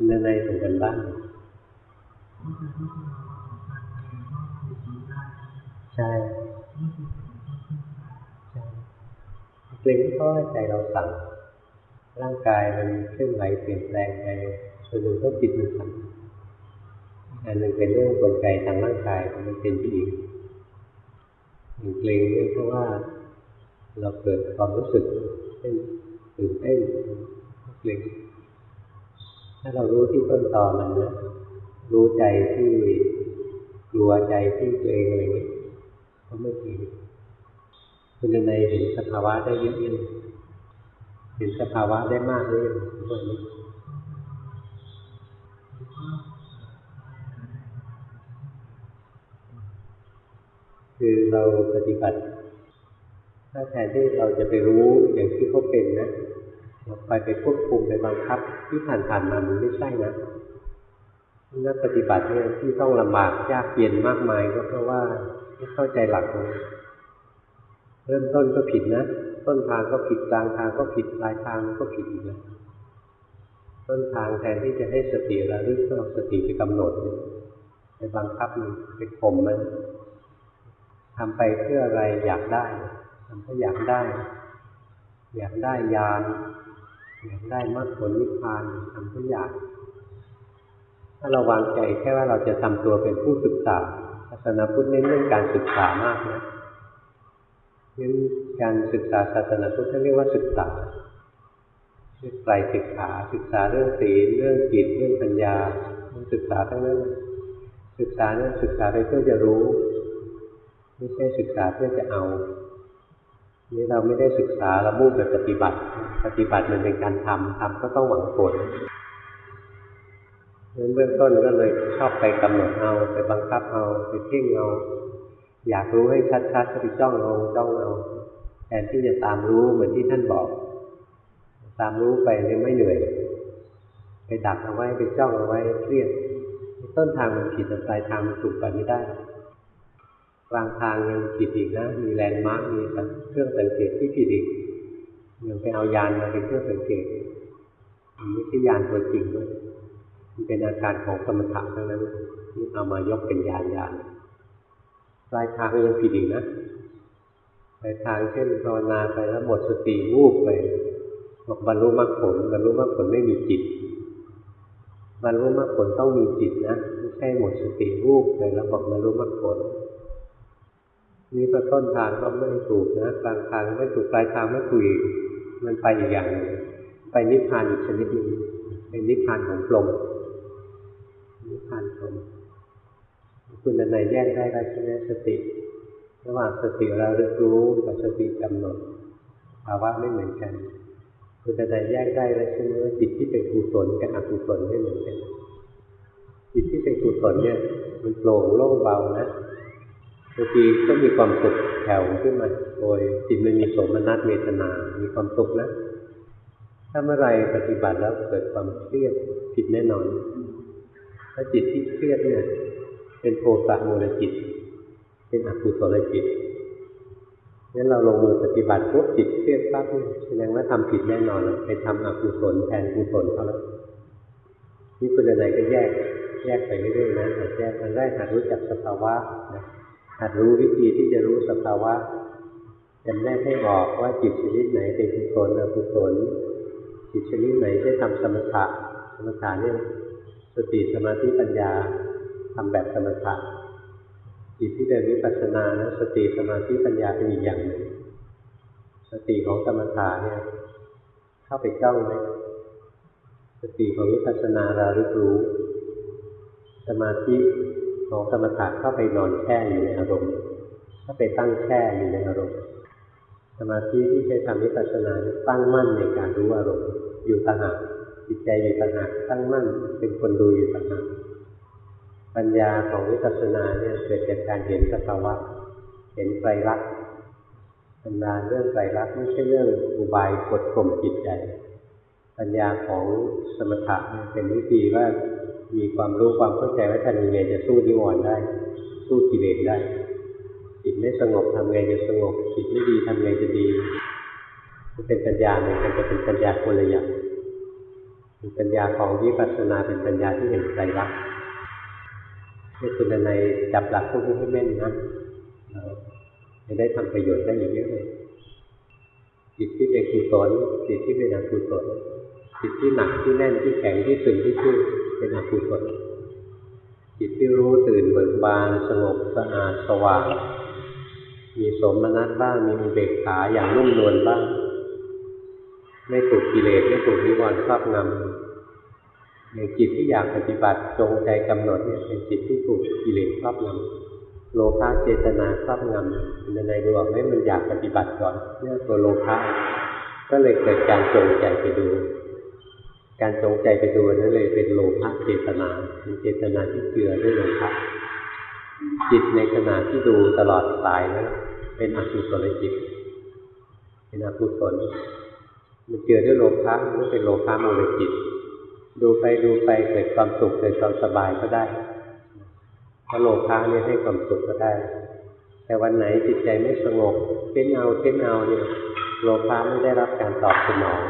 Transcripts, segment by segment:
คุณในส่งกันบ้านใช่ใช่เกรงเพราะใจเราสั่ง ร่างกายมันเคลื่อนไหวเปลี่ยนแปลงไปส่วนหนึ่งก็จิตมันสั่งอันหนึ่งเป็นเรื่องกลไกทางร่างกายมันเป็นที่อีกเกรงเพราะว่าเราเกิดความรู้สึกเช่นตื่นเต้นเกรงาเรารู้ที่ต้นตอมันนะรู้ใจที่กลัวใจที่ตัวเองอะไรเงี้ยก็ไม่ดีคุณในเห็นสภาวะได้เยอะๆเห็นสภาวะได้มากเลยทุกวันนี้คือเราปฏิบัติ ถ้าแทนที่เราจะไปรู้อย่างที่เขาเป็นนะ ไปไปควบคุมไปบังคับ ที่ผ่านๆมามันไม่ใช่นะนักปฏิบัติเนี่ยที่ต้องลำบากยากเย็นมากมายก็เพราะว่าไม่เข้าใจหลักตรงเริ่มต้นก็ผิดนะต้นทางก็ผิดกลางทางก็ผิดปลายทางก็ผิดอีกแล้วต้นทางแทนที่จะให้สติระลึกก็สติไปกำหนดไปบังคับมันไปข่มมันทำไปเพื่ออะไรอยากได้ทำเพื่ออยากได้ อยากได้ยาน อยากได้มรรคผลนิพพานทำเพื่ออยากถ้าเราวางใจแค่ว่าเราจะทำตัวเป็นผู้ศึกษาศาสนาพุทธเน้นเรื่องการศึกษามากนะเน้นการศึกษาศาสนาพุทธเรียกว่าศึกษาเรียกไตรศึกษาศึกษาเรื่องศีลเรื่องจิตเรื่องปัญญาศึกษาทั้งนั้นศึกษาเนี่ยศึกษาไปเพื่อจะรู้ ไม่ใช่ศึกษาเพื่อจะเอา นี่เราไม่ได้ศึกษาเรามุ่งไปปฏิบัติ ปฏิบัติมันเป็นการทำทำก็ต้องหวังผลเบื้องต้นก็เลยชอบไปกำหนดเอาไปบังคับเอาไปเพ่งเอา อยากรู้ให้ชัดๆก็ไปจ้องเอาจ้องเอาแทนที่จะตามรู้เหมือนที่ท่านบอก ตามรู้ไปเลยไม่เหนื่อย ไปดักเอาไว้ไปจ้องเอาไว้เครียดต้นทางมันผิดแต่ปลายทางมันถูกไปไม่ได้ กลางทางยังผิดอีกนะ มีแลนด์มาร์กมีเครื่องสังเกตที่ผิดอีกยังไปเอายานมาเป็นเครื่องสังเกตมันไม่ใช่ยานตัวจริงด้วยมันเป็นอาการของสมถะทั้งนั้นที่เอามายกเป็นยานยานปลายทางยังผิดอีกนะปลายทางเช่นภาวนาไปแล้วหมดสติวูบไปบอกบรรลุมรรคผลบรรลุมรรคผลไม่มีจิตบรรลุมรรคผลต้องมีจิตนะไม่ใช่หมดสติวูบไปแล้วบอกบรรลุมรรคผล นี่ก็ต้นทางก็ไม่ถูกนะกลางทางไม่ถูกปลายทางไม่ถูกมันไปอีกอย่างหนึ่งไปนิพพานอีกชนิดหนึ่งเป็นนิพพานของปลมนิพพานลมคุณอันไหนแยกได้ได้ใช่ไหมสติ ระหว่างสติเราเรียรู้กับสติกำหนดภาวะไม่เหมือนกัน คุณอันไหนแยกได้แล้วใช่ไหมว่าจิตที่เป็นกุศลกับอกุศลไม่เหมือนกันจิตที่เป็นกุศลเนี่ย มันโปร่งโล่งเบานะ บางทีก็มีความสุขแผ่วขึ้นมาโดยจิตมันมีโสมนัสเวทนา มีความสุขนะถ้าเมื่อไรปฏิบัติแล้วเกิดความเครียดผิดแน่นอนถ้าจิตที่เครียดเนี่ย เป็นโทสะมูลจิต เป็นอกุศลจิตงั้นเราลงมือปฏิบัติปุ๊บจิตเครียดปั๊บแสดงว่าทำผิดแน่นอนไปทำอกุศลแทนกุศลเขาแล้วนี่คุณอะไรก็แยก แยกไปเรื่อยๆนะหัดแยกมันแรกหัดรู้จักสภาวะนะ หัดรู้วิธีที่จะรู้สภาวะจำแนกให้ออกว่าจิตชนิดไหนเป็นกุศลอกุศลจิตชนิดไหนได้ทำสมถะสมถะเนี่ยสติสมาธิปัญญาทำแบบสมถะจิตที่เดินวิปัสสนานะสติสมาธิปัญญาเป็นอีกอย่างหนึ่งสติของสมถะเนี่ย เข้าไปจ้องไหมสติของวิปัสสนาเรารู้รู้ สมาธิ ของสมถะเข้าไปนอนแช่อยู่ในอารมณ์เข้าไปตั้งแช่อยู่ในอารมณ์ สมาธิที่ใช้ทำวิปัสสนาตั้งมั่นในการรู้อารมณ์ อยู่ต่างหากจิตใจอยู่ต่างหากตั้งมั่นเป็นคนดูอยู่ต่างหากปัญญาของวิปัสสนาเนี่ยเกิดจากการเห็นสภาวะเห็นไตรลักษณ์ปัญญาเรื่องไตรลักษณ์ไม่ใช่เรื่องอุบายกดข่มจิตใจ ปัญญาของสมถะเป็นวิธีว่า มีความรู้ความเข้าใจว่าทำยังไงจะสู้นิวรณ์ได้ สู้กิเลสได้ จิตไม่สงบทำไงจะสงบ จิตไม่ดีทำไงจะดีมันเป็นปัญญาเหมือนกันจะเป็นปัญญาคนละอย่างเป็นปัญญาของวิปัสสนาเป็นปัญญาที่เห็นไตรลักษณ์ที่คุณในจับหลักพวกนี้ให้แม่นนะเราจะได้ทำประโยชน์ได้อย่างเยอะเลยจิตที่เป็นกุศลจิตที่เป็นอกุศลจิตที่หนักที่แน่นที่แข็งที่ตึงที่ชื่อ เป็นอกุศลจิตที่รู้ตื่นเบิกบานสงบสะอาดสว่าง มีสมนัตบ้างมีอุเบกขาอย่างนุ่มนวลบ้าง ไม่ถูกกิเลสไม่ถูกนิวรณ์ครอบงำอย่างจิตที่อยากปฏิบัติจงใจกำหนดเนี่ยเป็นจิตที่ถูกกิเลสครอบงำโลภะเจตนาครอบงำในในดูออกไหมมันอยากปฏิบัติก่อนเนี่ยตัวโลภะก็เลยเกิดการจงใจไปดู การจงใจไปดูนั่นเลยเป็นโลภะเจตนาเป็นเจตนาที่เจือด้วยโลภะจิตในขณะที่ดูตลอดสายนะเป็นอกุศลจิต เป็นอกุศลมันเจือด้วยโลภะมันเป็นโลภะโมลจิต ดูไปดูไปเกิดความสุขเกิดความสบายก็ได้ถ้าโลภะนี่ให้ความสุขก็ได้ แต่วันไหนจิตใจไม่สงบเช่นเอาเช่นเอาเนี่ยโลภะไม่ได้รับการตอบสนอง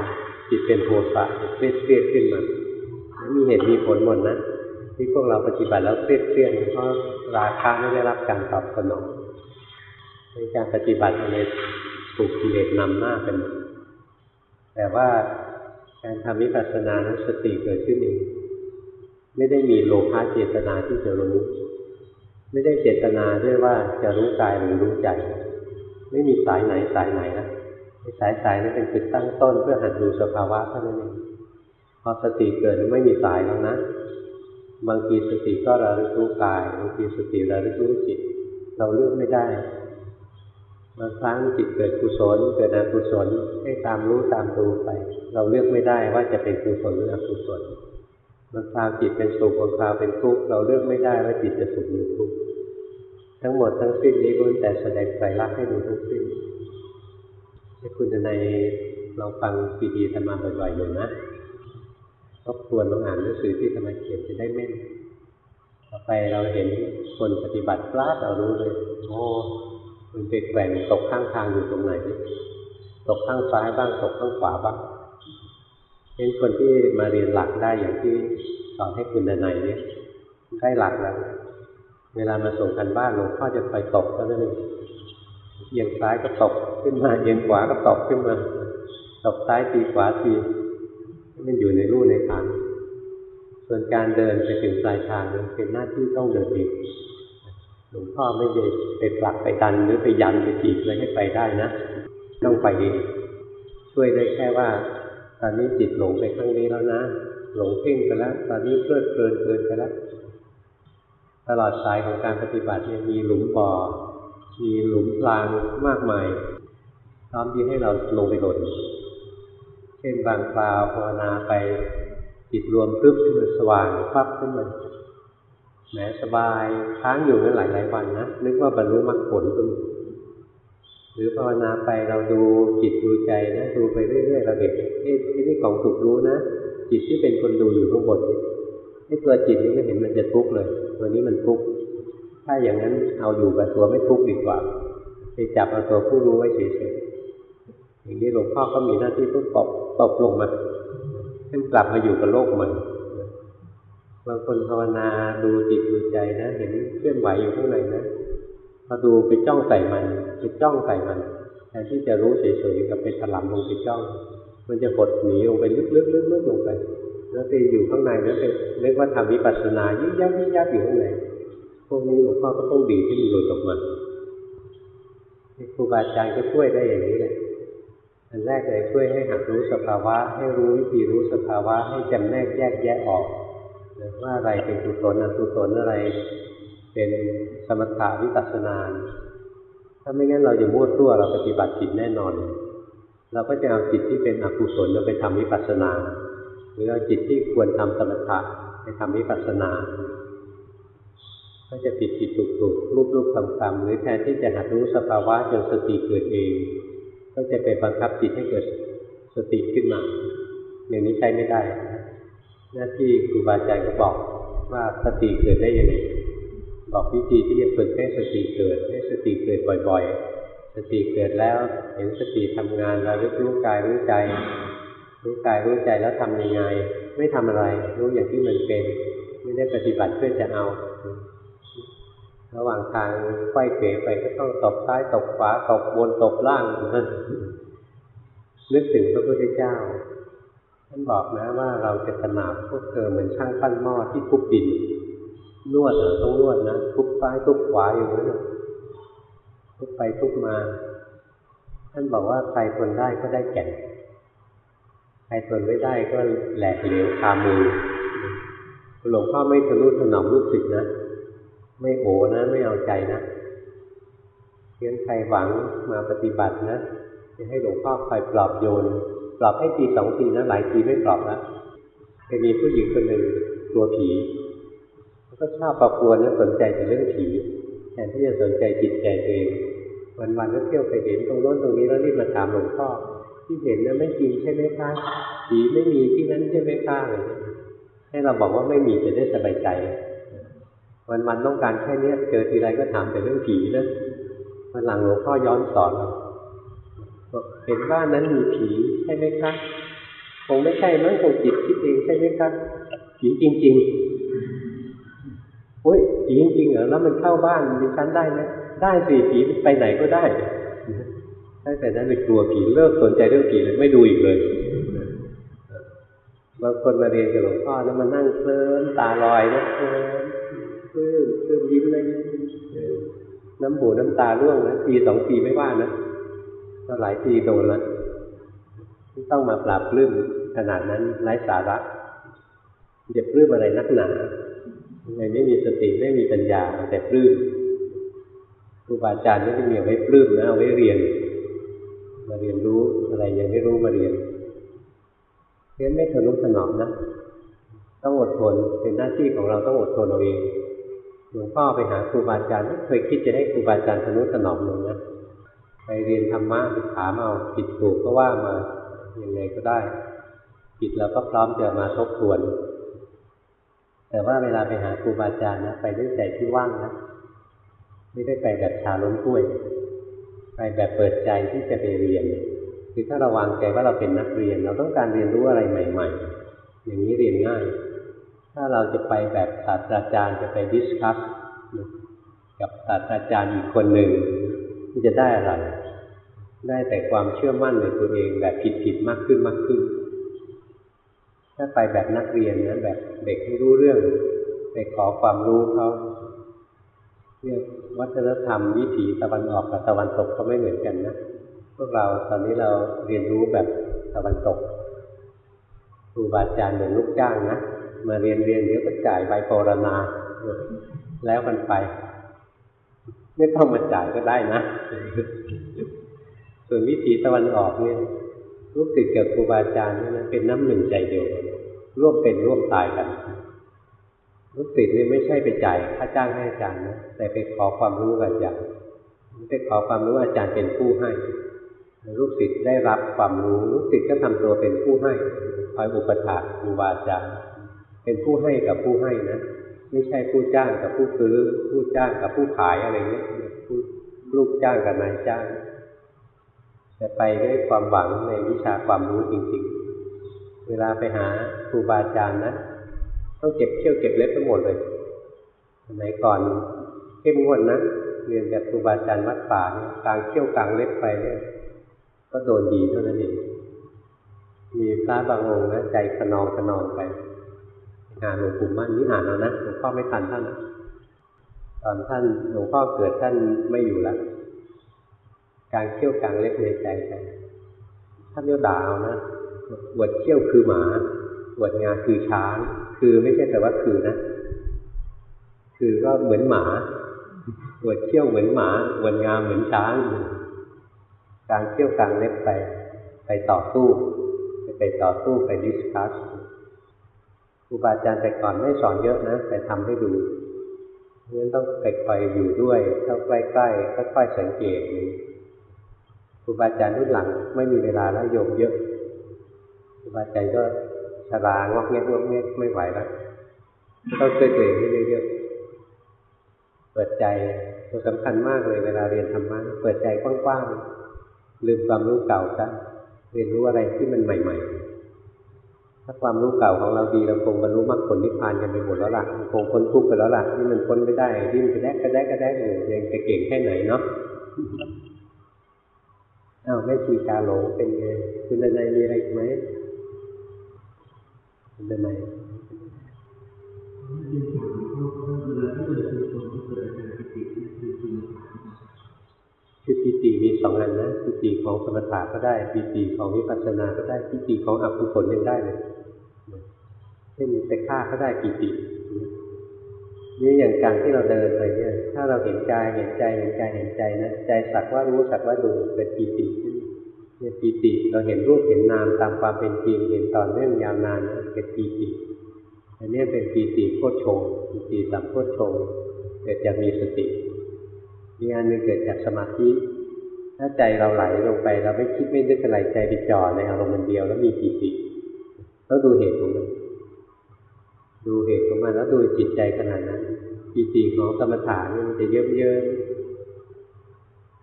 จิตเป็นโทสะเครียดเครียดขึ้นมามีเหตุมีผลหมดนะที่พวกเราปฏิบัติแล้วเครียดเครียดเพราะราคะไม่ได้รับการตอบสนองในการปฏิบัติในถูกกิเลสนำหน้าเป็นแต่ว่าการทำวิปัสสนานั้นสติเกิดขึ้นเองไม่ได้มีโลภะเจตนาที่จะรู้ ไม่ได้เจตนาด้วยว่าจะรู้กายหรือรู้ใจ ไม่มีสายไหนสายไหนนะ สายสายนั้นเป็นจุดตั้งต้นเพื่อหัดดูสภาวะเท่านั้นเองพอสติเกิดไม่มีสายแล้วนะ บางทีสติก็ระลึกรู้กาย บางทีสติระลึกรู้จิต เราเลือกไม่ได้บางครั้งจิตเกิดกุศลเกิดอกุศลให้ตามรู้ตามดูไป เราเลือกไม่ได้ว่าจะเป็นกุศลหรืออกุศลบางคราวจิตเป็นสุขบางคราวเป็นทุกข์เราเลือกไม่ได้ว่าจิตจะสุขหรือทุกข์ทั้งหมดทั้งสิ้นนี้ล้วนแต่แสดงไตรลักษณ์ให้ดูทั้งสิ้น คุณในเราฟังซีดีธรรมาบ่อยๆอยู่นะทบทวนลองอ่านหนังสือที่ธรรมเขียนจะได้แม่นต่อไปเราเห็นคนปฏิบัติกล้าเรารู้เลยโอ้มันเปแกว่งตกข้างทางอยู่ตรงไหนตกข้างซ้ายบ้างตกข้างขวาบ้างเป็นคนที่มาเรียนหลักได้อย่างที่สอนให้คุณในเนี่ยได้หลักแล้ว เวลามาส่งกันบ้านหลวงพ่อจะคอยตกเท่านั้นเอง เอียงซ้ายก็ตกขึ้นมาเอียงขวาก็ตกขึ้นมาตกซ้ายทีขวาทีมันอยู่ในรูในทางส่วนการเดินไปถึงปลายทางนั้นเป็นหน้าที่ต้องเดินเองหลวงพ่อไม่ได้ไปปลักไปดันหรือไปยันไปจีบอะไรให้ไปได้นะ ต้องไปเองช่วยได้แค่ว่าตอนนี้จิตหลงไปข้างนี้แล้วนะ หลงเพ่งไปแล้ว ตอนนี้เพลิดเพลินเกินไปแล้ว ตลอดสายของการปฏิบัติมีหลุมบ่อ มีหลุมพรางมากมายพร้อมที่ให้เราลงไปหล่นเช่นบางคราวภาวนาไปจิตรวมปึ๊บขึ้นมาสว่างปั๊บขึ้นมาแหมสบายค้างอยู่นั้นหลายหลายวันนะนึกว่าบรรลุมรรคผลก็มีหรือภาวนาไปเราดูจิตดูใจนะดูไปเรื่อยๆเราเด็กเอ๊ะนี่ของถูกรู้นะ จิตที่เป็นคนดูอยู่ข้างบนไอ้ตัวจิตนี้ไม่เห็นมันจะทุกข์เลยตัวนี้มันทุกข์ ถ้าอย่างนั้นเอาอยู่กับตัวไม่ทุกข์ดีกว่าไปจับเอาตัวผู้รู้ไว้เฉยๆอย่างนี้หลวงพ่อก็มีหน้าที่ต้องตบตบลงมาให้กลับมาอยู่กับโลกใหม่บางคนภาวนาดูจิตดูใจนะ เห็นเคลื่อนไหวอยู่ข้างในนะพอดูไปจ้องใส่มันไปจ้องใส่มันแทนที่จะรู้เฉยๆกับไปถลำลงไปจ้อง มันจะหดหนีลงไปลึกๆลึกๆลงไป แล้วไปอยู่ข้างในแล้วไปเรียกว่าทำวิปัสสนายิ่งยับยิ่งยับอยู่ข้างใน พวกนี้หลวงพ่อก็ต้องดีที่มันหลุดออกมาครูบาอาจารย์ก็ช่วยได้อย่างนี้แหละอันแรกเลยช่วยให้หัดรู้สภาวะ ให้รู้วิธีรู้สภาวะ ให้จำแนกแยกแยะออกว่าอะไรเป็นกุศลอกุศลอะไร เป็นสมถะวิปัสสนาถ้าไม่งั้นเราจะมั่วตัวเราปฏิบัติผิดแน่นอน เราก็จะเอาจิตที่เป็นอกุศลเราไปทำวิปัสสนา หรือเอาจิตที่ควรทำสมถะไปทำวิปัสสนา ก็จะผิดผิดถูกถูกรูปรูปคำคำหรือแทนที่จะหัดรู้สภาวะจนสติเกิดเอง ก็จะไปบังคับจิตให้เกิดสติขึ้นมา อย่างนี้ใช้ไม่ได้ หน้าที่ครูบาอาจารย์ก็บอกว่าสติเกิดได้ยังไงบอกวิธีที่จะฝึกให้สติเกิดให้สติเกิดบ่อย ๆ สติเกิดแล้วเห็นสติทำงานเรารู้กายรู้ใจ รู้กายรู้ใจแล้วทำยังไง ไม่ทำอะไร รู้อย่างที่มันเป็น ไม่ได้ปฏิบัติเพื่อจะเอา ระหว่างทางไขว้เขวไปก็ต้องตบซ้ายตบขวาตบบนตบล่างนั่นนึกถึงพระพุทธเจ้าท่านบอกนะว่าเราจะขนาบพวกเธอเหมือนช่างปั้นหม้อที่ทุบดิน นวดต้องนวดนะทุบซ้ายทุบขวาอยู่นั่นทุบไปทุบมา ท่านบอกว่าใครทนได้ก็ได้แก่นใครทนไม่ได้ก็แหลกเหลวคามือหลวงพ่อไม่ทะนุถนอมลูกศิษย์นะ ไม่โอนะไม่เอาใจนะเพียงใครหวังมาปฏิบัตินะจะให้หลวงพ่อคอยปลอบโยนปลอบให้ทีสองทีนะหลายทีไม่ปลอบนะเคยมีผู้หญิงคนหนึ่งกลัวผีก็ชอบปอบกลัวนะสนใจแต่เรื่องผีแทนที่จะสนใจจิตใจเองวันๆก็เที่ยวไปเห็นตรงโน้นตรงนี้แล้วรีบมาถามหลวงพ่อที่เห็นนะไม่จริงใช่ไหมคะผีไม่มีที่นั้นใช่ไหมคะให้เราบอกว่าไม่มีจะได้สบายใจ วันวันต้องการแค่นี้เจอทีไรก็ถามแต่เรื่องผีนะวันหลังหลวงพ่อย้อนสอนเราเห็นว่านั้นมีผีใช่ไหมคะคงไม่ใช่มั้งคงจิตคิดเองใช่ไหมคะผีจริงๆโอ้ยผีจริงๆเหรอแล้วมันเข้าบ้านมีชั้นได้ไหมได้สิผีไปไหนก็ได้ตั้งแต่นั้นเลยกลัวผีเลิกสนใจเรื่องผีเลยไม่ดูอีกเลยบางคนมาเรียนกับหลวงพ่อแล้วมานั่งเคลิ้มตาลอยนะเคลิ้ม เคลิ้มเคลิ้มยิ้มเลยน้ำหูน้ำตาร่วงนะทีสองทีไม่ว่านะก็หลายทีโดนแล้วต้องมาปราบปลื้มขนาดนั้นไร้สาระจะปลื้มอะไรนักหนาทำไมไม่มีสติไม่มีปัญญาแต่ปลื้มครูบาอาจารย์ไม่ได้มีเอาไว้ปลื้มนะเอาไว้เรียน มาเรียนรู้อะไรยังไม่รู้มาเรียนเพราะไม่ทะนุถนอมนะ ต้องอดทนเป็นหน้าที่ของเราต้องอดทนเอาเอง หลวงพ่อไปหาครูบาอาจารย์ไม่เคยคิดจะให้ครูบาอาจารย์ทะนุถนอมเลยนะไปเรียนธรรมะไปถามเอาผิดถูกก็ว่ามาอย่างไรก็ได้ผิดแล้วก็พร้อมจะมาทบทวน แต่ว่าเวลาไปหาครูบาอาจารย์นะไปด้วยใจที่ว่างนะไม่ได้ไปแบบชาล้นถ้วย ไปแบบเปิดใจที่จะไปเรียนคือถ้าเราวางใจว่าเราเป็นนักเรียน เราต้องการเรียนรู้อะไรใหม่ ๆ อย่างนี้เรียนง่าย ถ้าเราจะไปแบบศาสตราจารย์จะไปดิสคัสกับศาสตราจารย์อีกคนหนึ่งที่จะได้อะไร ได้แต่ความเชื่อมั่นในตัวเองแบบผิดๆมากขึ้นมากขึ้น ถ้าไปแบบนักเรียนนะแบบเด็กไม่รู้เรื่องไปขอความรู้เขาเรียกวัฒนธรรมวิถีตะวันออกกับตะวันตกก็ไม่เหมือนกันนะพวกเราตอนนี้เราเรียนรู้แบบตะวันตกครูบาอาจารย์เหมือนลูกจ้างนะ มาเรียนเรียนเดี๋ยวก็จ่ายใบปรณาแล้วกันไป ไม่ต้องมาจ่ายก็ได้นะ ส่วนวิถีตะวันออกเนี่ยลูกศิษย์กับครูบาอาจารย์นี่นะเป็นน้ำหนึ่งใจเดียวร่วมเป็นร่วมตายกันลูกศิษย์นี่ไม่ใช่ไปจ่ายค่าจ้างให้อาจารย์นะแต่ไปขอความรู้กับอาจารย์ไปขอความรู้อาจารย์เป็นผู้ให้ลูกศิษย์ได้รับความรู้ลูกศิษย์ก็ทำตัวเป็นผู้ให้คอยอุปถัมภ์ครูบาอาจารย์ เป็นผู้ให้กับผู้ให้นะไม่ใช่ผู้จ้างกับผู้ซื้อ ผู้จ้างกับผู้ขายอะไรเงี้ยลูกจ้างกับนายจ้างจะไปด้วยความหวังในวิชาความรู้จริง ๆ เวลาไปหาครูบาอาจารย์นะต้องเก็บเขี้ยวเก็บเล็บทั้งหมดเลยสมัยก่อนเข้มงวดนะเรียนจากครูบาอาจารย์วัดป่าเนี่ยกลางเขี้ยวกลางเล็บไปเนี่ยก็โดนดีเท่านั้นเองมีพระบางองค์นะใจขนองขนองไป งานหลวงปู่มั่นนี่อ่านเอานะหลวงพ่อไม่ทันท่านนะตอนท่านหลวงพ่อเกิดท่านไม่อยู่แล้วกางเขี้ยวกลางเล็บในใจไปท่านเรียกด่าเอานะบวดเขี้ยวคือหมาบวดงาคือช้าง คือไม่ใช่แต่ว่าคือนะ คือก็เหมือนหมาปวดเขี้ยวเหมือนหมาปวดงาเหมือนช้างกลางเขี้ยวกลางเล็บไป ไปต่อสู้ ไปต่อสู้ไปดิสคัส ครูบาอาจารย์แต่ก่อนไม่สอนเยอะนะ แต่ทำให้ดูเพราะฉะนั้นต้องไปคอยอยู่ด้วยเข้าใกล้ๆค่อยๆสังเกตครูบาอาจารย์รุ่นหลังไม่มีเวลาแล้วโยมเยอะครูบาอาจารย์ก็ชรางอกเงี้ยงอกเงี้ยไม่ไหวแล้วต้องช่วยตัวเองให้เยอะๆเปิดใจตัวสำคัญมากเลยเวลาเรียนธรรมะเปิดใจกว้างๆลืมความรู้เก่าซะเรียนรู้อะไรที่มันใหม่ ๆ ถ้าความรู้เก่าของเราดีเราคงบรรลุมรรคผลนิพพานกันไปหมดแล้วล่ะคงพ้นทุกข์ไปแล้วล่ะนี่มันพ้นไม่ได้ดิ้นกระแดกกระแดกกระแดกอยู่ยังจะเก่งแค่ไหนเนาะอ้าวแม่ชีกาหลงเป็นไงคุณดนัยมีอะไรไหมคุณดนัยคือปิติมีสองอันนะปิติของสมถะก็ได้ปิติของวิปัสสนาก็ได้ปิติของอกุศลยังได้เลย ช่นไปฆ่าก็ได้ปิตินี่อย่างการที่เราเดินไปเนี่ย ถ้าเราเห็นกายเห็นใจเห็นกายเห็นใจนะใจสักว่ารู้สักว่าดูเป็นปิติเนี่ยปิติเราเห็นรูปเห็นนามตามความเป็นจริงเห็นต่อเนื่องยาวนานเป็นปีติอันนี้เป็นปีติโคตรชงปีติสัมโคตรชงเกิดจากมีสติมีอันหนึ่งเกิดจากสมาธิถ้าใจเราไหลลงไปเราไม่คิดไม่นึกอะไรใจไปจ่อในอารมณ์เดียวแล้วมีปีติต้องดูเหตุของมัน ดูเหตุของมันแล้วดูจิตใจขนาดนั้นปีติของสมถะนี่มันจะเยิ้มเยิ้ม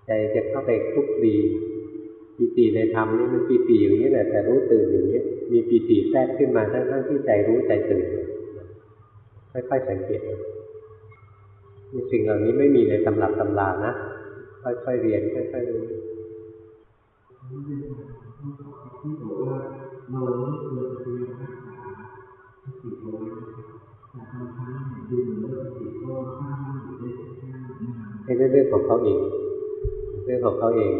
ใจจะเข้าไปคลุกคลีปีติในธรรมนี่มันปีติอย่างนี้แหละแต่รู้ตื่นอย่างนี้มีปีติแทรกขึ้นมาทั้งๆที่ใจรู้ใจตื่นค่อยๆสังเกตมีสิ่งเหล่านี้ไม่มีในตำรับตำรานะค่อยๆเรียนค่อยๆรู้ที่บอกว่าเราไม่ควรจะพยายา เป็นเรื่องของเขาเอง เรื่องของเขาเอง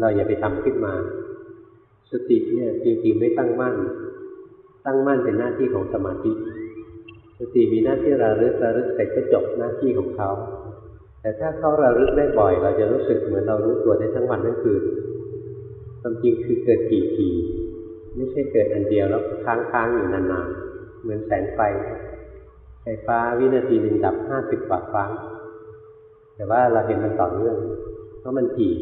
เราอย่าไปทำขึ้นมา สติเนี่ยจริงๆไม่ตั้งมั่น ตั้งมั่นเป็นหน้าที่ของสมาธิ สติมีหน้าที่ระลึกระลึกเสร็จก็จบหน้าที่ของเขา แต่ถ้าเขาระลึกได้บ่อย เราจะรู้สึกเหมือนเรารู้ตัวได้ทั้งวันทั้งคืนความจริงคือเกิดกี่ทีไม่ใช่เกิดอันเดียวแล้วค้างๆอยู่นานๆ เหมือนแสงไฟ ไฟฟ้าวินาทีหนึ่งดับห้าสิบกว่าครั้ง แต่ว่าเราเห็นมันต่อเนื่อง เพราะมันถี่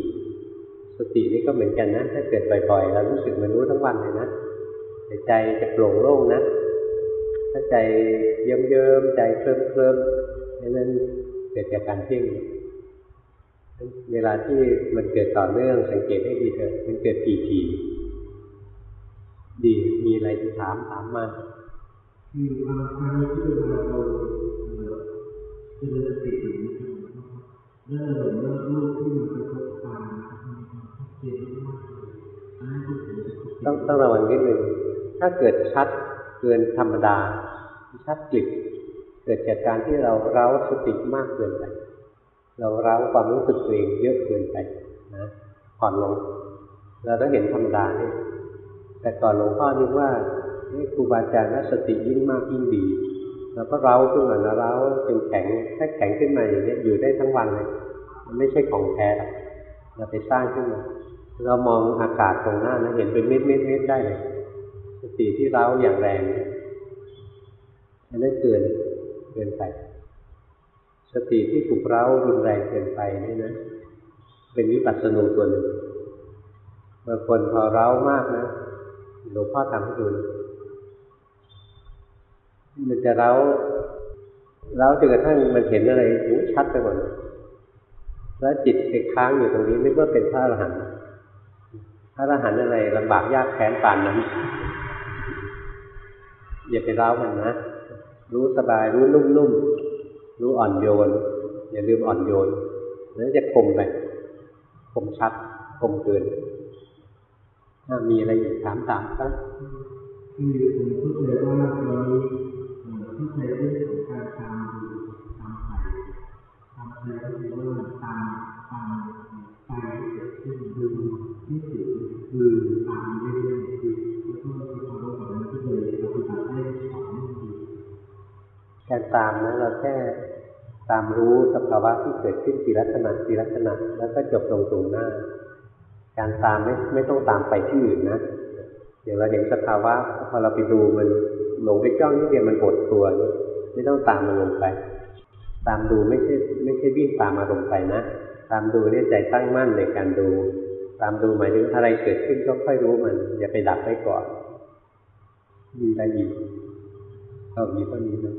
สตินี่ก็เหมือนกันนะ ถ้าเกิดบ่อยๆเรารู้สึกมันรู้ทั้งวันเลยนะแต่ใจจะโปร่งโล่งนะ ถ้าใจเยิ้มๆใจเคลิ้มเคลิ้มนั้นเกิดจากการเพ่งเวลาที่มันเกิดต่อเนื่องสังเกตให้ดีเถอะมันเกิดถี่ๆดีมีอะไรจะถามถามมา คือบางครั้งที่เราเราเจริญสติอยู่นะครับเริ่มเริ่มรูปที่มันกระทบตามเปลี่ยนต้องต้องระวังนิดหนึ่งถ้าเกิดชัดเกินธรรมดา ชัดกลิบเกิดจากการที่เราเร้าสติมากเกินไป เราเร้าความรู้สึกตัวเองเยอะเกินไปนะผ่อนลง เราต้องเห็นธรรมดาเนี่ยแต่ก่อนหลวงพ่อนึกว่า ครูบาอาจารย์ว่าสติยิ่งมากยิ่งดีเราก็เร้าขึ้นมานะเร้าจนแข็งถ้าแข็งขึ้นมาอย่างนี้อยู่ได้ทั้งวันเลย มันไม่ใช่ของแท้เราไปสร้างขึ้นมา เรามองอากาศตรงหน้านะเห็นเป็นเม็ดเม็ดเม็ดได้เลยสติที่เร้าอย่างแรงอันนั้นเกินเกินไป สติที่ถูกเร้ารุนแรงเกินไปนี่นะเป็นวิปัสสนูตัวหนึ่งบางคนพอเร้ามากนะหลวงพ่อทำให้ดู มันจะเร้าเร้าจนกระทั่งมันเห็นอะไรหูชัดไปหมดแล้วจิตไปค้างอยู่ตรงนี้นึกว่าเป็นพระอรหันต์พระอรหันต์อะไรลำบากยากแค้นปานนั้นอย่าไปเล่ามันนะรู้สบายรู้นุ่มๆรู้อ่อนโยน อย่าลืมอ่อนโยนแล้วจะคมไปคมชัดคมเกินถ้ามีอะไรอีกถามถามซะคือผมเข้าใจว่าตอนนี้ เข้าใจเรื่องของการตามดูตามไปตามไปก็คือว่าตามตามไปเกิดขึ้นดูที่สุดคือตามเรื่อยๆคือแล้วก็คือพอเราแบบนั้นก็เลยปฏิบัติได้ต่อเนื่องดีการตามนะเราแค่ตามรู้สภาวะที่เกิดขึ้นกี่ลักษณะกี่ลักษณะแล้วก็จบลงตรงหน้า การตามไม่ไม่ต้องตามไปที่อื่นนะ เดี๋ยวเราเห็นสภาวะพอเราไปดูมัน หลงไปจ้องนี่เดียวมันหดตัว ไม่ต้องตามมันลงไป ตามดูไม่ใช่ไม่ใช่วิ่งตามอารมณ์ไปนะ ตามดูเนี่ยใจตั้งมั่นในการดู ตามดูหมายถึงอะไรเกิดขึ้นก็ค่อยรู้มัน อย่าไปดับไว้ก่อน มีอะไรอีกเอามีเท่านี้นะ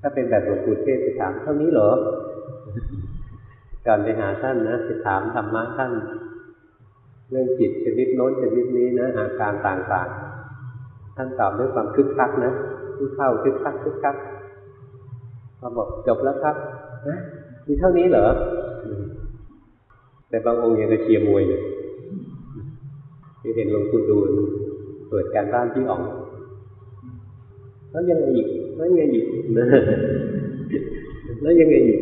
ถ้าเป็นแบบหลวงปู่เทศจะถามเท่านี้เหรอก่อนไปหาท่านนะจะถามธรรมะท่าน เรื่องจิตชนิดโน้นชนิดนี้นะอาการต่างๆ ท่านตอบด้วยความคึกคักนะผู้เข้าคึกคักคึกคักพอบอกจบแล้วครับนะมีเท่านี้เหรอ แต่บางองค์ยังกระเชียร์มวยเลยที่เห็นหลวงปู่ดูลเปิดการบ้านที่ออกแล้วยังไงอีกแล้วยังไงอีกแล้วยังไงอีก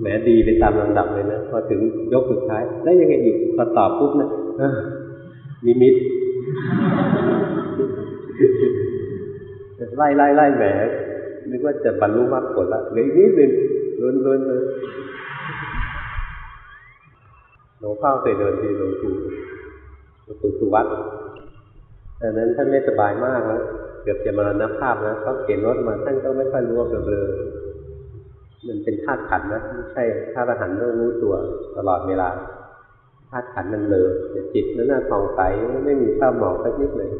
แหมดีไปตามลำดับเลยนะพอถึงยกสุดท้าย แล้วยังไงอีกพอตอบปุ๊บนะมีมิต ไล่ไล่ไล่แหมนึกว่าจะบรรลุมรรคผลละเหลืออีกนิดหนึ่งล้นล้นเลยหลวงพ่อเคยเดินที่หลวงปู่หลวงปู่สุวัตแต่นั้นท่านไม่สบายมากแล้วเกือบจะมรณภาพนะเขาเข็นรถมาท่านก็ไม่ค่อยรู้ว่าเบลอมันเป็นธาตุขันนะไม่ใช่ธาตุหันต้องรู้ตัวตลอดเวลาธาตุขันมันเลอแต่จิตนั้นน่ะผ่องใสไม่มีเศร้าหมองสักนิดเลย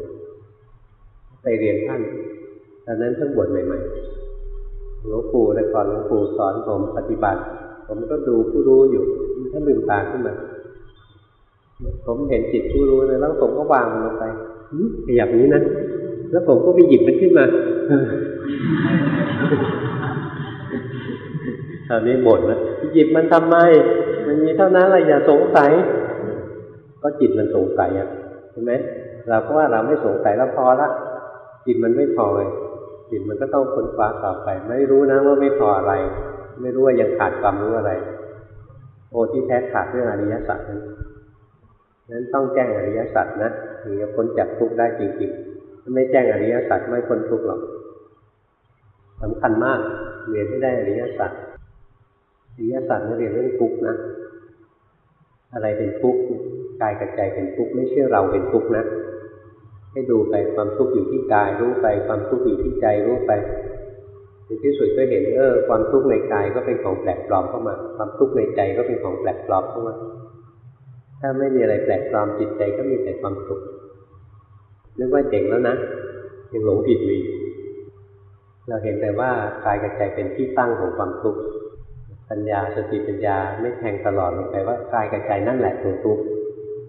ไปเรียนท่าน ตอนนั้นเพิ่งบวชใหม่ๆหลวงปู่แต่ก่อนหลวงปู่สอนผมปฏิบัติ ผมก็ดูผู้รู้อยู่ถ้าลืมตาขึ้นมาผมเห็นจิตผู้รู้เลยแล้วผมก็วางมันลงไปขยับนี้นะแล้วผมก็ไปหยิบมันขึ้นมาตอนนี้บ่นแล้วหยิบมันทำไม มันมีเท่านั้นแหละอย่าสงสัย ก็จิตมันสงสัยอะเห็นไหมเราก็ว่าเราไม่สงสัยแล้วพอละจิตมันไม่พอเลย จิตมันก็ต้องค้นคว้าต่อไป ไม่รู้นะว่าไม่พออะไร ไม่รู้ว่ายังขาดความรู้อะไร โอที่แท้ขาดเรื่องอริยสัจนั้นนั้นต้องแจ้งอริยสัจนะถึงจะพ้นจากทุกข์ได้จริงๆถ้าไม่แจ้งอริยสัจไม่พ้นทุกข์หรอกสำคัญมากเรียนให้ได้อริยสัจอริยสัจนี่เรียนเรื่องทุกข์นะ อะไรเป็นทุกข์กายกับใจเป็นทุกข์ไม่ใช่เราเป็นทุกข์นะ ให้ดูไปความทุกข์อยู่ที่กายรู้ไป ความทุกข์อยู่ที่ใจรู้ไปในที่สุดก็เห็นเออความทุกข์ในกายก็เป็นของแปลกปลอมเข้ามา ความทุกข์ในใจก็เป็นของแปลกปลอมเข้ามา ถ้าไม่มีอะไรแปลกปลอมจิตใจก็มีแต่ความสุขนึกว่าเจ๋งแล้วนะยังหลงผิดอยู่เราเห็นแต่ว่ากายกับใจเป็นที่ตั้งของความทุกข์ปัญญาสติปัญญาไม่แทงตลอดลงไปว่ากายกับใจนั่นแหละตัวทุกข์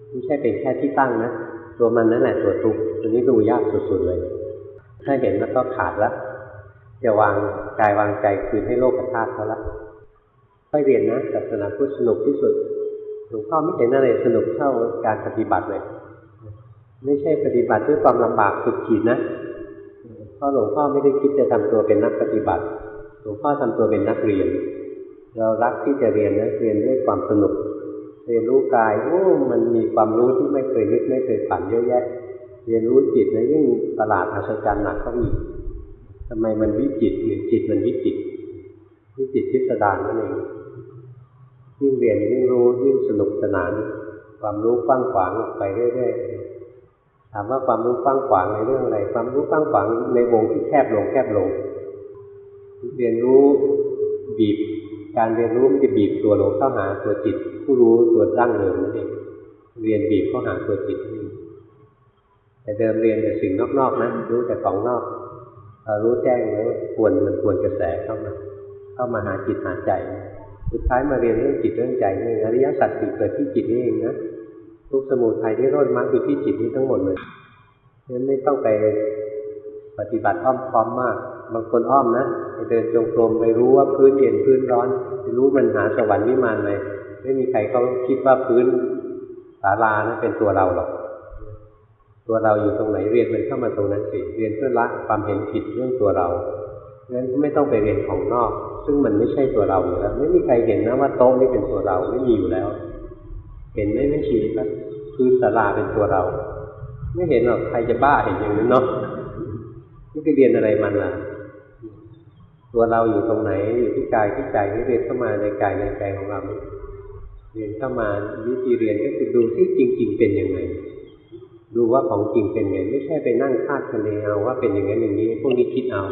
ไม่ใช่เป็นแค่ที่ตั้งนะ ตัวมันนั่นแหละตัวทุกข์ตัวนี้ดูยากสุดๆเลย ถ้าเห็นแล้วก็ขาดล้วจะวางกายวางใจคืนให้โลกธาตุเขาละค่อยเรียนนะศาสนาพุทธสนุกที่สุดหลวงพ่อไม่เห็นอะไรสนุกเท่าการปฏิบัติเลย ไม่ใช่ปฏิบัติด้วยความลำบากสุดขีดนะเพราะหลวงพ่อไม่ได้คิดจะทำตัวเป็นนักปฏิบัติ หลวงพ่อทำตัวเป็นนักเรียน เรารักที่จะเรียนนะเรียนด้วยความสนุก เรียนรู้กายโอ้มันมีความรู้ที่ไม่เคยนึกไม่เคยฝันเยอะแยะ เรียนรู้จิตนะยิ่งประหลาดอัศจรรย์หนักเข้าอีกทำไมมันวิจิตหรือจิตมันวิจิตวิจิตพิสดารนั่นเองยิ่งเรียนยิ่งรู้ยิ่งสนุกสนาน ความรู้กว้างขวางออกไปเรื่อยๆถามว่าความรู้กว้างขวางในเรื่องอะไร ความรู้กว้างขวางในวงที่แคบลงแคบลง เรียนรู้บีบ การเรียนรู้มันจะบีบตัวลงเข้าหาตัวจิต ผู้รู้ตัวตั้งเดิมนั่นเองเรียนบีบเข้าหาตัวจิตนี่แต่เดิมเรียนแต่สิ่งนอกๆนะรู้แต่ของนอกรู้แจ้งแล้วควรมันควรกระแสเข้ามา เข้ามาหาจิตหาใจ สุดท้ายมาเรียนเรื่องจิตเรื่องใจนี่อริยสัจสี่เกิดที่จิตนี่เองนะทุกสมุทัยที่รอดมรรคอยู่ที่จิตนี้ทั้งหมดเลยนั้นไม่ต้องไปปฏิบัติอ้อมค้อมมาก บางคนอ้อมนะไปเดินจงกรมไปรู้ว่าพื้นเย็นพื้นร้อนไปรู้มันหาสวรรค์วิมานเลย ไม่มีใครเขาคิดว่าพื้นศาลานะเป็นตัวเราหรอก ตัวเราอยู่ตรงไหนเรียนมันเข้ามาตรงนั้นสิ เรียนเพื่อละความเห็นผิดเรื่องตัวเรางั้นไม่ต้องไปเรียนของนอก ซึ่งมันไม่ใช่ตัวเราอยู่แล้ว ไม่มีใครเห็นนะว่าโต๊ะนี่เป็นตัวเราไม่มีอยู่แล้ว เห็นไหมไม่ชี้ครับคือศาลาเป็นตัวเรา ไม่เห็นหรอกใครจะบ้าเห็นอย่างนั้นเนาะนี่ไปเรียนอะไรมันล่ะตัวเราอยู่ตรงไหนอยู่ที่กายที่ใจที่เรียนเข้ามาในกายในใจของเรา เรียนเข้ามาวิธีเรียนก็คือดูที่จริง ๆ เป็นยังไง ดูว่าของจริงเป็นไง ไม่ใช่ไปนั่งคาดคะเนเอาว่าเป็นอย่างนั้นอย่างนี้พวกนี้คิดเอา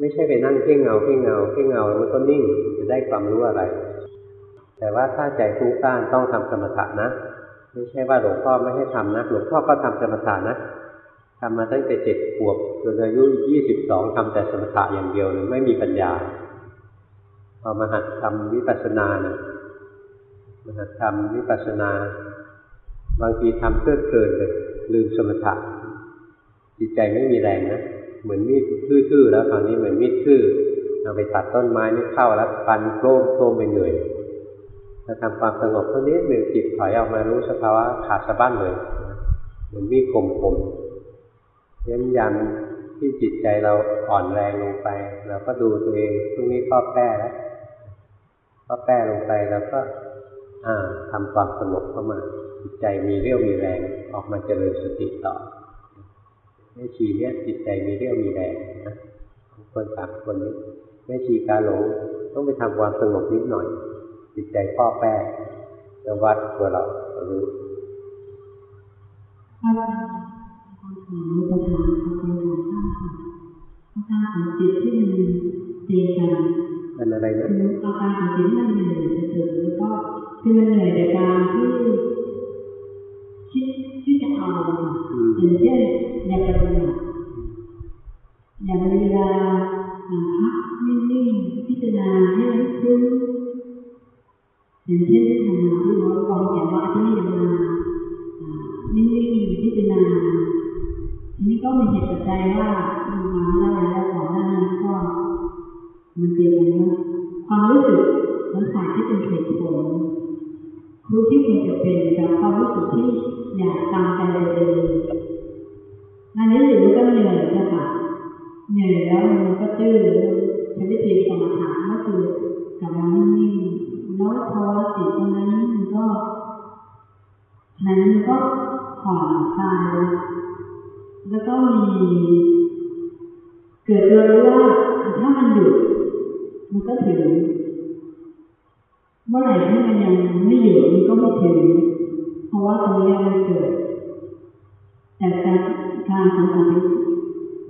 ไม่ใช่ไปนั่งเพ่งเงาเพ่งเงาเพ่งเงาแล้วมันก็นิ่งจะได้ความรู้อะไร แต่ว่าถ้าใจฟุ้งซ่านต้องทำสมถะนะ ไม่ใช่ว่าหลวงพ่อไม่ให้ทำนะหลวงพ่อก็ทำสมถะนะทำมาตั้งแต่เจ็ดขวบจนอายุยี่สิบสองทำแต่สมถะอย่างเดียวเลยไม่มีปัญญาพอมาหัดทำวิปัสสนาเนะ มาหัดทำวิปัสสนา บางทีทำเพลิดเพลินเลยลืมสมถะจิตใจไม่มีแรงนะเหมือนมีดทื่อๆแล้วตอนนี้เหมือนมีดทื่อเอาไปตัดต้นไม้นี่เข้าแล้วฟันโครมโครมไปเหนื่อยถ้าทำความสงบเท่านี้หนึ่งจิตถอยออกมารู้สภาวะขาดสะบั้นเลยเหมือนมีดคมคมยันยันที่จิตใจเราอ่อนแรงลงไปเราก็ดูตัวเองพรุ่งนี้พ่อแป้แล้วพ่อแป้ลงไปแล้วก็ อ่าทำความสงบเข้ามาจิตใจมีเรี่ยวมีแรง ออกมาเจริญสติต่อแม่ชีเนี่ยจิตใจมีเรี่ยวมีแรงนะคนสามคนนี้แม่ชีกาหลงต้องไปทำความสงบนิดหน่อย จิตใจพ่อแป้จะวัดตัวเรารู้ถ้าคำถามในปัญหาเป็นของท่าการของจิตที่มันเตีกัน ป็นอะไรนะอาการของจิตมันเหนื่อยเฉยแล้วก็คือมันเหนื่อยในการที่คิดที่จะเอาอย่างเช่นในปฏิบัติอย่างเวลาพักนิ่งๆพิจารณาให้รู้ซึ้งอย่างเช่นทำงานที่เราวางแผนว่าที่นี่ยังมานิ่งๆพิจารณาทีนี้ก็มีเหตุปัจจัยว่ามาไม่ได้แล้วก่อนหน้านี้ก็ มันเกี่ยวกันว่าความรู้สึกมันฝ่ายที่เป็นเหตุผลรู้ที่ควรจะเป็นกับความรู้สึกที่อยากตามใจเลยอันนี้อยู่ก็เหนื่อยนะคะเหนื่อยแล้วมันก็ตื้อใช้วิธีสมถะก็คือกลับมานิ่งๆแล้วพอจิตตรงนั้นมันก็นั้นก็ผ่อนคลายแล้วก็มี เกิดรู้ว่าถ้ามันหยุด มันก็ถึง เมื่อไหร่ที่มันยังไม่หยุดมันก็ไม่ถึง เพราะว่าตรงนี้มันเกิดแต่การการสังขาร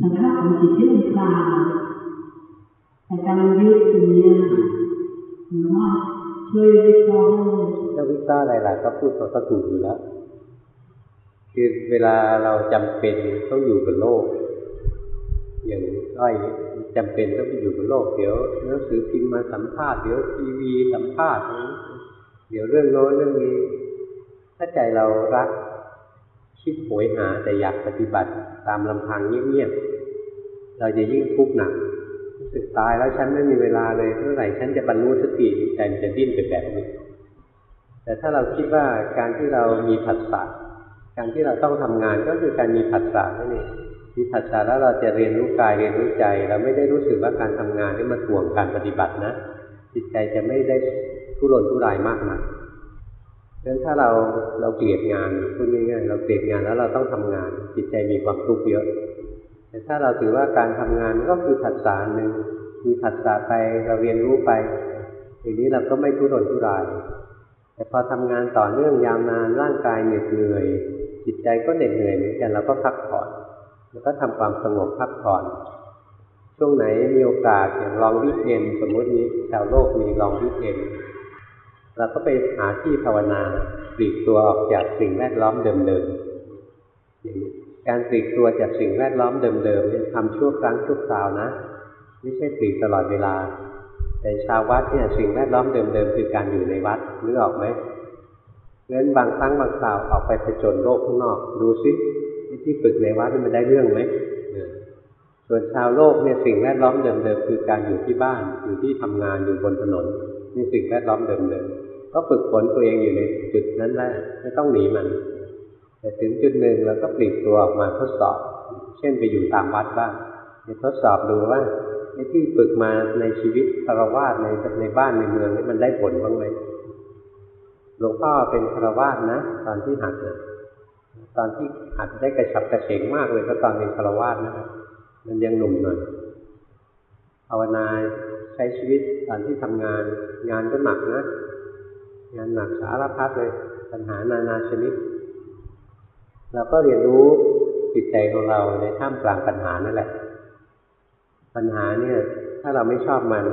สังขารของจิตที่มันคลาแต่การยึดตรงนี้หรือว่าช่วยวิเคราะห์ถ้าวิเคราะห์อะไรๆก็พูดก็ถูกอยู่แล้วคือเวลาเราจำเป็นต้องอยู่กับโลก อย่างอ้อยจำเป็นต้องไปอยู่บนโลกเดี๋ยวหนังสือพิมพ์มาสัมภาษณ์เดี๋ยวทีวีสัมภาษณ์เดี๋ยวเรื่องโน้นเรื่องนี้ ถ้าใจเรารักคิดโหยหาแต่อยากปฏิบัติตามลำพังเงียบๆเราจะยิ่งทุกข์หนักรู้สึกตายแล้วฉันไม่มีเวลาเลยเมื่อไหร่ฉันจะบรรลุสติใจจะดิ้นไปแบบนี้แต่ถ้าเราคิดว่าการที่เรามีผัสสะการที่เราต้องทำงานก็คือการมีผัสสะนั่นเอง มีผัสสะแล้วเราจะเรียนรู้กายเรียนรู้ใจ เราไม่ได้รู้สึกว่าการทำงานนี่มันห่วงการปฏิบัตินะ จิตใจจะไม่ได้ทุรนทุรายมากนะเพราะฉะนั้นถ้าเราเราเกลียดงานพูดง่ายๆเราเกลียดงานแล้วเราต้องทำงาน จิตใจมีความทุกข์เยอะ แต่ถ้าเราถือว่าการทำงานก็คือผัสสะหนึ่งมีผัสสะไปเราเรียนรู้ไปทีนี้เราก็ไม่ทุรนทุราย แต่พอทำงานต่อเนื่องยาวนานร่างกายเหนื่อยเหนื่อย จิตใจก็เหน็ดเหนื่อยเหมือนกันเราก็พักผ่อน แล้วก็ทำความสงบพักผ่อน ช่วงไหนมีโอกาสอย่างลองวิเทนสมมตินี้ชาวโลกมีลองวิเทนเราก็ไปหาที่ภาวนาปลีกตัวออกจากสิ่งแวดล้อมเดิมๆการปลีกตัวจากสิ่งแวดล้อมเดิมๆเนี่ยทำชั่วครั้งชั่วคราวนะ ไม่ใช่ปลีกตลอดเวลา แต่ชาววัดเนี่ยสิ่งแวดล้อมเดิมๆคือการอยู่ในวัดนึกออกไหมเพราะฉะนั้นบางครั้งบางคราวออกไปผจญโลกข้างนอก ดูซิ ที่ฝึกในวัดมันได้เรื่องไหมส่วนชาวโลกเนี่ยสิ่งแวดล้อมเดิมๆคือการอยู่ที่บ้านอยู่ที่ทำงานอยู่บนถนนนี่สิ่งแวดล้อมเดิมๆก็ฝึกฝนตัวเองอยู่ในจุดนั้นได้ไม่ต้องหนีมัน แต่ถึงจุดหนึ่งเราก็ปลีกตัวออกมาทดสอบ เช่นไปอยู่ตามวัดบ้างไปทดสอบดูว่าที่ฝึกมาในชีวิตคารวะในในบ้านในเมืองนี่มันได้ผลบ้างไหมหลวงพ่อเป็นคารวาสนะ ตอนที่หัดนะ ตอนที่หัดได้กระฉับกระเฉงมากเลยก็ตอนเป็นคาวาสนะครับมันยังหนุ่มหน่อยภาวนาใช้ชีวิตตอนที่ทำงาน งานก็หนักนะ งานหนักสารพัดเลย ปัญหานานาชนิด เราก็เรียนรู้จิตใจของเราในท่ามกลางปัญหานั่นแหละ ปัญหาเนี่ย ถ้าเราไม่ชอบมัน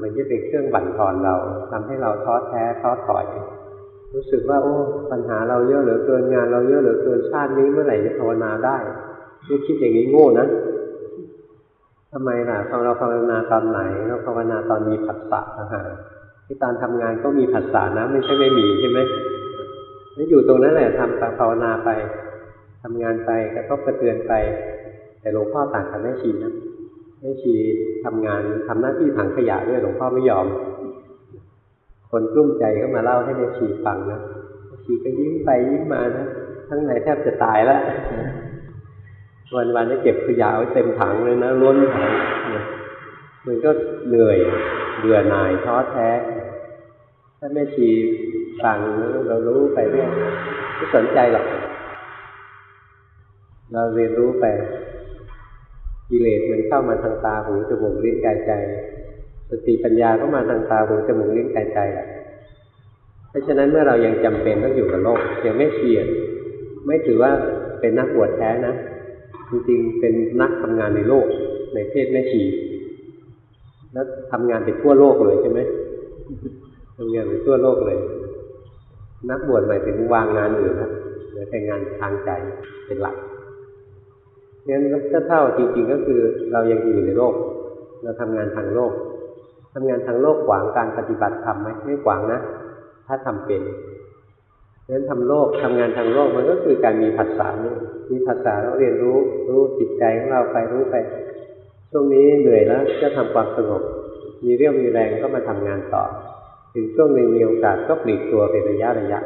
มันจะเป็นเครื่องบั่นทอนเราทำให้เราท้อแท้ท้อถอย รู้สึกว่า โอ้ปัญหาเราเยอะเหลือเกินงานเราเยอะเหลือเกินชาตินี้เมื่อไหร่จะภาวนาได้ไม่คิดอย่างนี้โง่นะทำไมล่ะพอเราภาวนาตอนไหน เราภาวนาตอนมีผัสสะนะฮะที่ตอนทำงานก็มีผัสสะนะไม่ใช่ไม่มีใช่ไหมแล้วอยู่ตรงนั้นแหละทำภาวนาไปทำงานไปกระทบกระเทือนไป แต่หลวงพ่อต่างกับแม่ชีนะแม่ชีทำงานทำหน้าที่ถังขยะด้วยหลวงพ่อไม่ยอม คนกลุ้มใจก็มาเล่าให้แม่ชีฟังนะแม่ชีก็ยิ้มไปยิ้มมานะทั้งในแทบจะตายแล้ววันวันนี้เก็บขยะไว้เต็มถังเลยนะล้นถังมันก็เหนื่อยเบื่อหน่ายท้อแท้ ถ้าแม่ชีฟังเรารู้ไปเรื่ยไม่สนใจหรอก เราเรียนรู้ไปกิเลสมันเข้ามาทางตาหูจมูกลิ้นกายใจ สติปัญญาก็มาทางตาหูจมูกลิ้นกายใจแหละเพราะฉะนั้นเมื่อเรายังจำเป็นต้องอยู่กับโลกยังไม่เชียร์ไม่ถือว่าเป็นนักบวชแท้นะ จริงๆเป็นนักทำงานในโลก ในเพศแม่ชีแล้วทำงานไปทั่วโลกเลยใช่ไหมทำงานไปทั่วโลกเลย นักบวชหมายถึงวางงานอื่นนะเหลือแต่งานทางใจเป็นหลักงั้นถ้าเท่าจริงๆก็คือเรายังอยู่ในโลก เราทำงานทางโลก ทำงานทางโลกขวางการปฏิบัติธรรมไหมไม่ขวางนะ ถ้าทำเป็นงั้นทำโลกทำงานทางโลกมันก็คือการมีภาษานี่มีภาษาแล้วเรียนรู้รู้จิตใจของเราไปรู้ไป ช่วงนี้เหนื่อยแล้วจะทำความสงบมีเรี่ยวมีแรงก็มาทำงานต่อ ถึงช่วงหนึ่งมีโอกาสก็ปลีกตัวเป็นระยะระยะ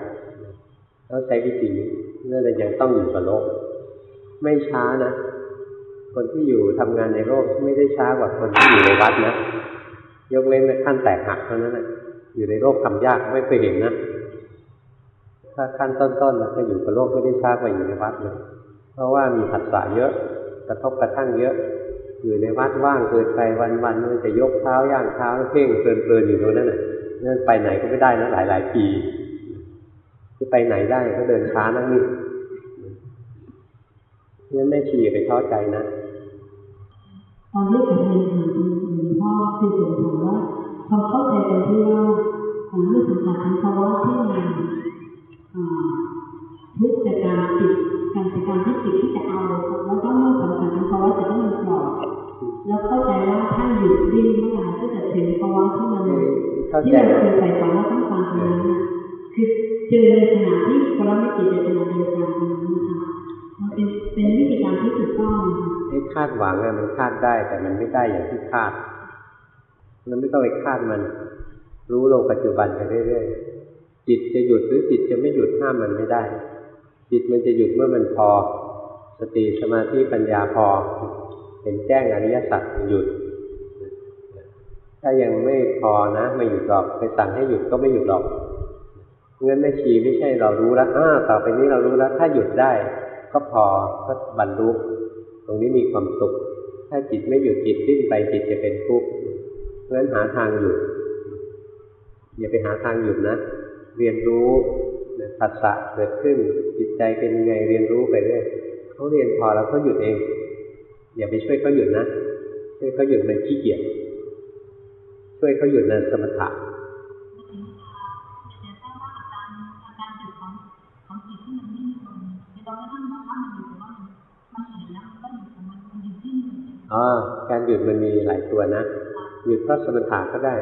แล้วใช้วิธีนี้เนื่องจากยังต้องอยู่กับโลก ไม่ช้านะคนที่อยู่ทำงานในโลกไม่ได้ช้ากว่าคนที่อยู่ในวัดนะ ยกเว้นในขั้นแตกหักเท่านั้นนะอยู่ในโลกทำยากไม่เคยเห็นนะถ้าขั้นต้นๆเราจะอยู่กับโลกไม่ได้ช้ากว่าอยู่ในวัดเลยเพราะว่ามีผัสสะเยอะกระทบกระทั่งเยอะ อยู่ในวัดว่างเกินไปวันๆมันจะยกเท้าย่างเท้าเพ่งเพลินๆอยู่ตรงนั้นน่ะนั่นไปไหนก็ไม่ได้นะหลายๆปีจะไปไหนได้ก็เดินช้านั่งนี่งั้นไม่ชีไปท้อใจนะตอนที่ผมเรียนถามหลวง พ่อคือผมถามว่าเขาเข้าใจตรงที่ว่าเมื่อสัมผัสถึงภาวะที่มันทุกข์จากการจิตการจากการที่จิตที่จะเอาแล้วก็เมื่อสัมผัสถึงภาวะจะต้องมันปลอดแล้วเข้าใจว่าถ้าหยุดดิ้นเมื่อไหร่ก็จะถึงภาวะที่มันที่เราเคยใส่ฝันว่าต้องการตรงนั้นคือเจอในขณะที่พลังจิตในขณะเดียวกันนะคะมันเป็นเป็นวิธีการที่ถูกต้องนะคะให้คาดหวังอะมันคาดได้แต่มันไม่ได้อย่างที่คาด มันไม่ต้องไปคาดมัน รู้ลงปัจจุบันไปเรื่อยๆ จิตจะหยุดหรือจิตจะไม่หยุดห้ามมันไม่ได้ จิตมันจะหยุดเมื่อมันพอ สติสมาธิปัญญาพอ เห็นแจ้งอริยสัจหยุด ถ้ายังไม่พอนะไม่หยุดหรอกไปสั่งให้หยุดก็ไม่หยุดหรอกงั้นไม่ชีไม่ใช่เรารู้แล้วอ้าต่อไปนี้เรารู้แล้ว ถ้าหยุดได้ ก็พอก็บรรลุตรงนี้มีความสุข ถ้าจิตไม่หยุดจิตดิ้นไปจิตจะเป็นทุกข์ ราะฉะนั้นหาทางหยุดอย่าไปหาทางหยุดนะ เรียนรู้ผัสสะเกิดขึ้น จิตใจเป็นยังไงเรียนรู้ไปเรื่อยเขาเรียนพอแล้วเขาหยุดเอง อย่าไปช่วยเขาหยุดนะ ช่วยเขาหยุดมันขี้เกียจช่วยเขาหยุดในสมถะอ๋อการหยุดมันมีหลายตัวนะ หยุดเพราะสมถะก็ได้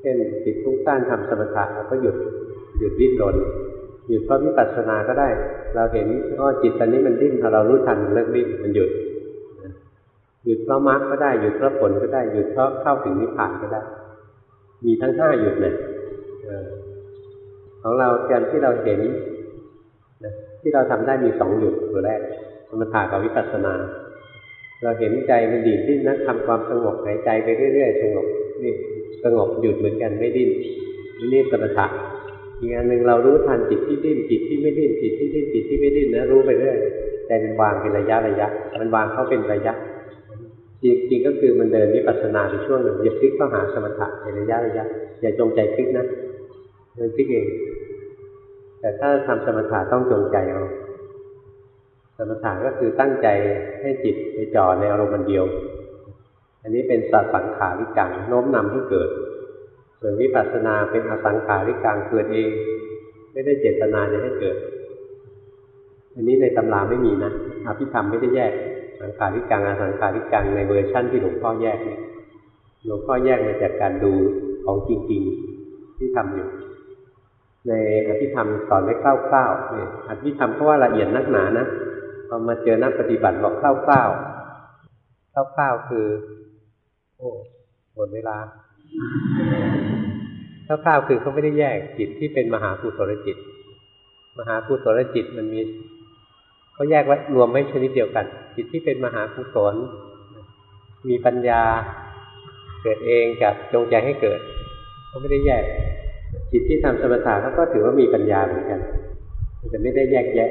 เช่นจิตฟุ้งซ่านทำสมถะเราก็หยุดหยุดดิ้นรนหยุดเพราะวิปัสสนาก็ได้ เราเห็นอ๋อจิตตอนนี้มันดิ้นพอเรารู้ทันเลิกดิ้นมันหยุดหยุดเพราะมรรคก็ได้หยุดเพราะผลก็ได้หยุดเพราะเข้าถึงนิพพานก็ได้ มีทั้งห้าหยุดเนี่ยของเราการที่เราเห็นที่เราทำได้มีสองหยุดตัวแรกสมถะกับวิปัสสนา เราเห็นใจมันดีดดิ้นนะทำความสงบหายใจไปเรื่อยๆสงบนี่สงบหยุดเหมือนกันไม่ดิ้นนี่สมถะอีกอันหนึ่งเรารู้ทันจิตที่ดิ้นจิตที่ไม่ดิ้นจิตที่ดิ้นจิตที่ไม่ดิ้นนะรู้ไปเรื่อยใจมันวางเป็นระยะระยะ มันวางเข้าเป็นระยะจริงๆก็คือมันเดินวิปัสสนาไปช่วงหนึ่งอย่าพลิกเข้าหาสมถะในระยะระยะอย่าจงใจพลิกนะมันพลิกเอง แต่ถ้าทำสมถะต้องจงใจเอา สมถะก็คือตั้งใจให้จิตไปจ่อในอารมณ์เดียว อันนี้เป็นสัตสังขาริกังโน้มนำให้เกิด ส่วนวิปัสสนาเป็นอสังขาริกังเกิดเอง ไม่ได้เจตนาจะให้เกิด อันนี้ในตำราไม่มีนะอภิธรรมไม่ได้แยกสสังขาริกังอสังขาริกังในเวอร์ชั่นที่หลวงพ่อแยกเนี่ยหลวงพ่อแยกมาจากการดูของจริงๆที่ทำอยู่ในอภิธรรมสอนไว้คร่าวๆเนี่ยอภิธรรมเพราะว่าละเอียดนักหนานะ พอมาเจอนักปฏิบัติบอกคร่าวๆคร่าวๆคือ โอ้หมดเวลาคร่าวๆคือเขาไม่ได้แยกจิตที่เป็นมหากุศลจิต มหากุศลจิตมันมีเขาแยกไว้รวมไว้ชนิดเดียวกัน จิตที่เป็นมหากุศลมีปัญญาเกิดเองกับจงใจให้เกิดเขาไม่ได้แยก จิตที่ทำสมถะเขาก็ถือว่ามีปัญญาเหมือนกันแต่ไม่ได้แยกแยะ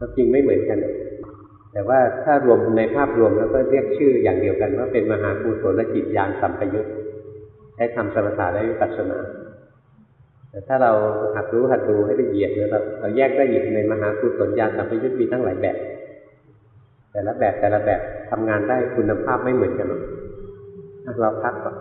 ความจริงไม่เหมือนกัน แต่ว่าถ้ารวมในภาพรวมแล้วก็เรียกชื่ออย่างเดียวกันว่าเป็นมหากุศลจิตญาณสัมปยุตใช้ทำสมถะและวิปัสสนา แต่ถ้าเราหัดรู้หัดดูให้ละเอียดเนี่ยเราเราแยกได้อีกในมหากุศลญาณสัมปยุตมีตั้งหลายแบบ แต่ละแบบแต่ละแบบทำงานได้คุณภาพไม่เหมือนกันหรอกเราพักก่อน